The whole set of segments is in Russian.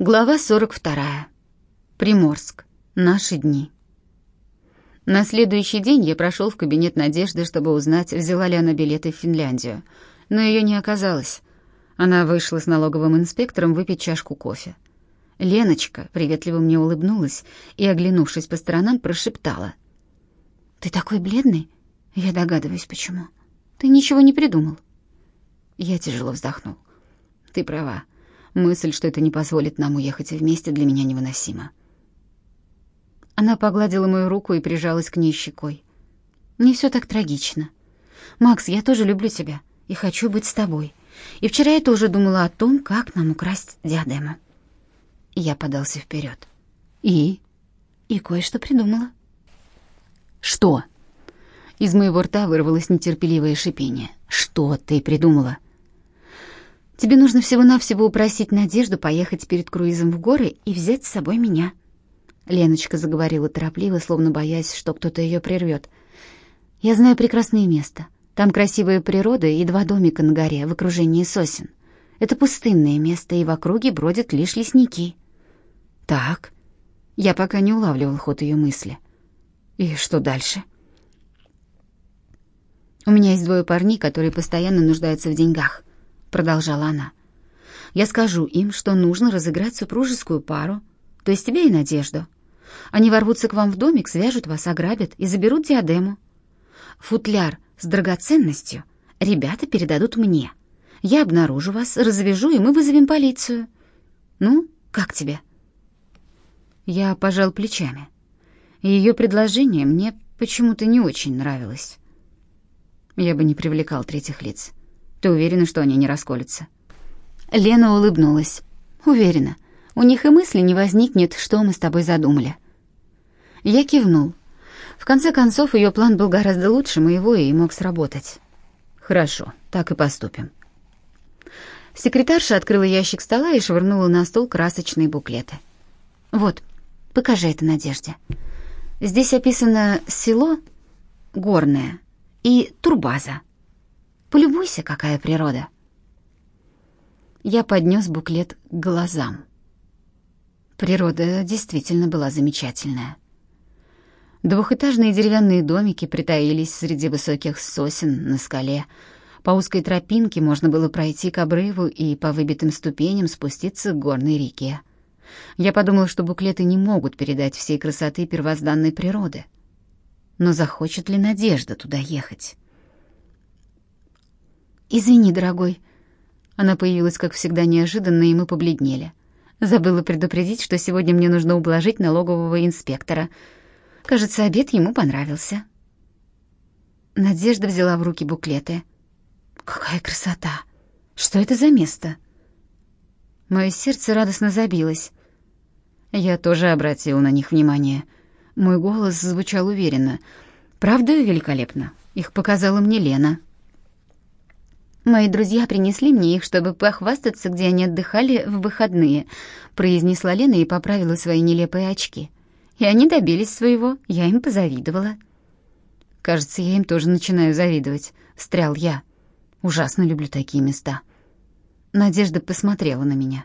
Глава 42. Приморск. Наши дни. На следующий день я прошел в кабинет Надежды, чтобы узнать, взяла ли она билеты в Финляндию. Но ее не оказалось. Она вышла с налоговым инспектором выпить чашку кофе. Леночка приветливо мне улыбнулась и, оглянувшись по сторонам, прошептала. «Ты такой бледный? Я догадываюсь, почему. Ты ничего не придумал?» Я тяжело вздохнул. «Ты права. Мысль, что это не позволит нам уехать вместе, для меня невыносима. Она погладила мою руку и прижалась к ней щекой. «Не все так трагично. Макс, я тоже люблю тебя и хочу быть с тобой. И вчера я тоже думала о том, как нам украсть диадему». Я подался вперед. «И?» «И кое-что придумала». «Что?» Из моего рта вырвалось нетерпеливое шипение. «Что ты придумала?» Тебе нужно всего-навсего упросить Надежду поехать перед круизом в горы и взять с собой меня». Леночка заговорила торопливо, словно боясь, что кто-то ее прервет. «Я знаю прекрасное место. Там красивая природа и два домика на горе в окружении сосен. Это пустынное место, и в округе бродят лишь лесники». «Так». Я пока не улавливал ход ее мысли. «И что дальше?» «У меня есть двое парней, которые постоянно нуждаются в деньгах продолжала она. Я скажу им, что нужно разыграть супружескую пару, то есть тебя и Надежду. Они ворвутся к вам в домик, свяжут вас, ограбят и заберут диадему. Футляр с драгоценностью ребята передадут мне. Я обнаружу вас, развяжу, и мы вызовем полицию. Ну, как тебе? Я пожал плечами. Ее предложение мне почему-то не очень нравилось. Я бы не привлекал третьих лиц. Ты уверена, что они не расколются?» Лена улыбнулась. «Уверена. У них и мысли не возникнет, что мы с тобой задумали». Я кивнул. В конце концов, ее план был гораздо лучше моего и мог сработать. «Хорошо, так и поступим». Секретарша открыла ящик стола и швырнула на стол красочные буклеты. «Вот, покажи это Надежде. Здесь описано село Горное и Турбаза. Полюбуйся, какая природа. Я поднес буклет к глазам. Природа действительно была замечательная. Двухэтажные деревянные домики притаились среди высоких сосен на скале. По узкой тропинке можно было пройти к обрыву и по выбитым ступеням спуститься к горной реке. Я подумал, что буклеты не могут передать всей красоты первозданной природы. Но захочет ли Надежда туда ехать? «Извини, дорогой». Она появилась, как всегда, неожиданно, и мы побледнели. Забыла предупредить, что сегодня мне нужно ублажить налогового инспектора. Кажется, обед ему понравился. Надежда взяла в руки буклеты. «Какая красота! Что это за место?» Мое сердце радостно забилось. Я тоже обратил на них внимание. Мой голос звучал уверенно. «Правда великолепно? Их показала мне Лена». «Мои друзья принесли мне их, чтобы похвастаться, где они отдыхали в выходные», произнесла Лена и поправила свои нелепые очки. «И они добились своего, я им позавидовала». «Кажется, я им тоже начинаю завидовать», — встрял я. «Ужасно люблю такие места». Надежда посмотрела на меня.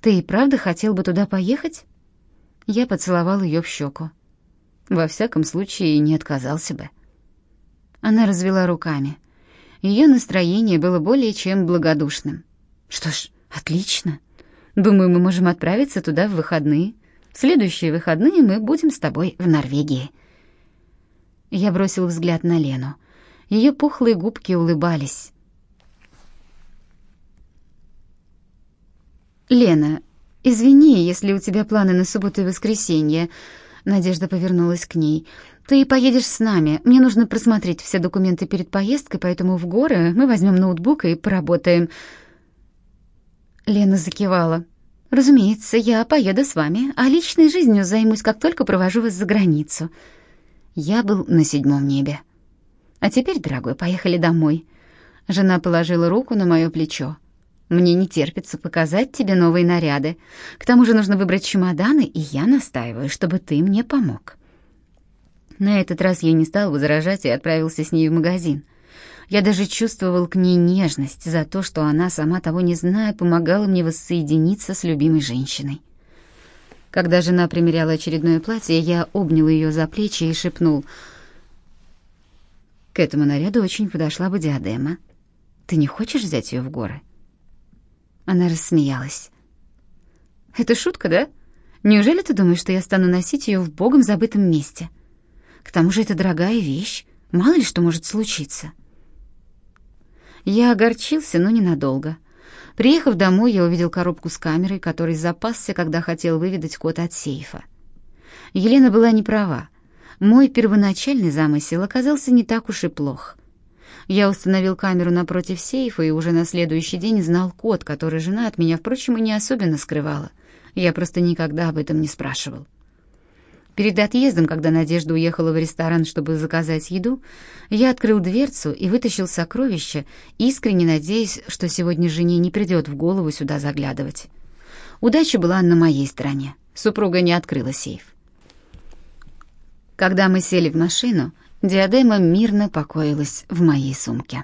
«Ты и правда хотел бы туда поехать?» Я поцеловал ее в щеку. Во всяком случае, не отказался бы. Она развела руками. Ее настроение было более чем благодушным. «Что ж, отлично. Думаю, мы можем отправиться туда в выходные. В следующие выходные мы будем с тобой в Норвегии». Я бросил взгляд на Лену. Ее пухлые губки улыбались. «Лена, извини, если у тебя планы на субботу и воскресенье», Надежда повернулась к ней. «Ты поедешь с нами. Мне нужно просмотреть все документы перед поездкой, поэтому в горы мы возьмем ноутбук и поработаем». Лена закивала. «Разумеется, я поеду с вами, а личной жизнью займусь, как только провожу вас за границу». Я был на седьмом небе. «А теперь, дорогой, поехали домой». Жена положила руку на мое плечо. Мне не терпится показать тебе новые наряды. К тому же нужно выбрать чемоданы, и я настаиваю, чтобы ты мне помог». На этот раз я не стал возражать и отправился с ней в магазин. Я даже чувствовал к ней нежность за то, что она, сама того не зная, помогала мне воссоединиться с любимой женщиной. Когда жена примеряла очередное платье, я обнял ее за плечи и шепнул. «К этому наряду очень подошла бы диадема. Ты не хочешь взять ее в горы?» Она рассмеялась. «Это шутка, да? Неужели ты думаешь, что я стану носить ее в богом забытом месте? К тому же это дорогая вещь, мало ли что может случиться». Я огорчился, но ненадолго. Приехав домой, я увидел коробку с камерой, которой запасся, когда хотел выведать код от сейфа. Елена была не права. Мой первоначальный замысел оказался не так уж и плох. Я установил камеру напротив сейфа и уже на следующий день знал код, который жена от меня, впрочем, и не особенно скрывала. Я просто никогда об этом не спрашивал. Перед отъездом, когда Надежда уехала в ресторан, чтобы заказать еду, я открыл дверцу и вытащил сокровище, искренне надеясь, что сегодня жене не придет в голову сюда заглядывать. Удача была на моей стороне. Супруга не открыла сейф. Когда мы сели в машину, диадема мирно покоилась в моей сумке.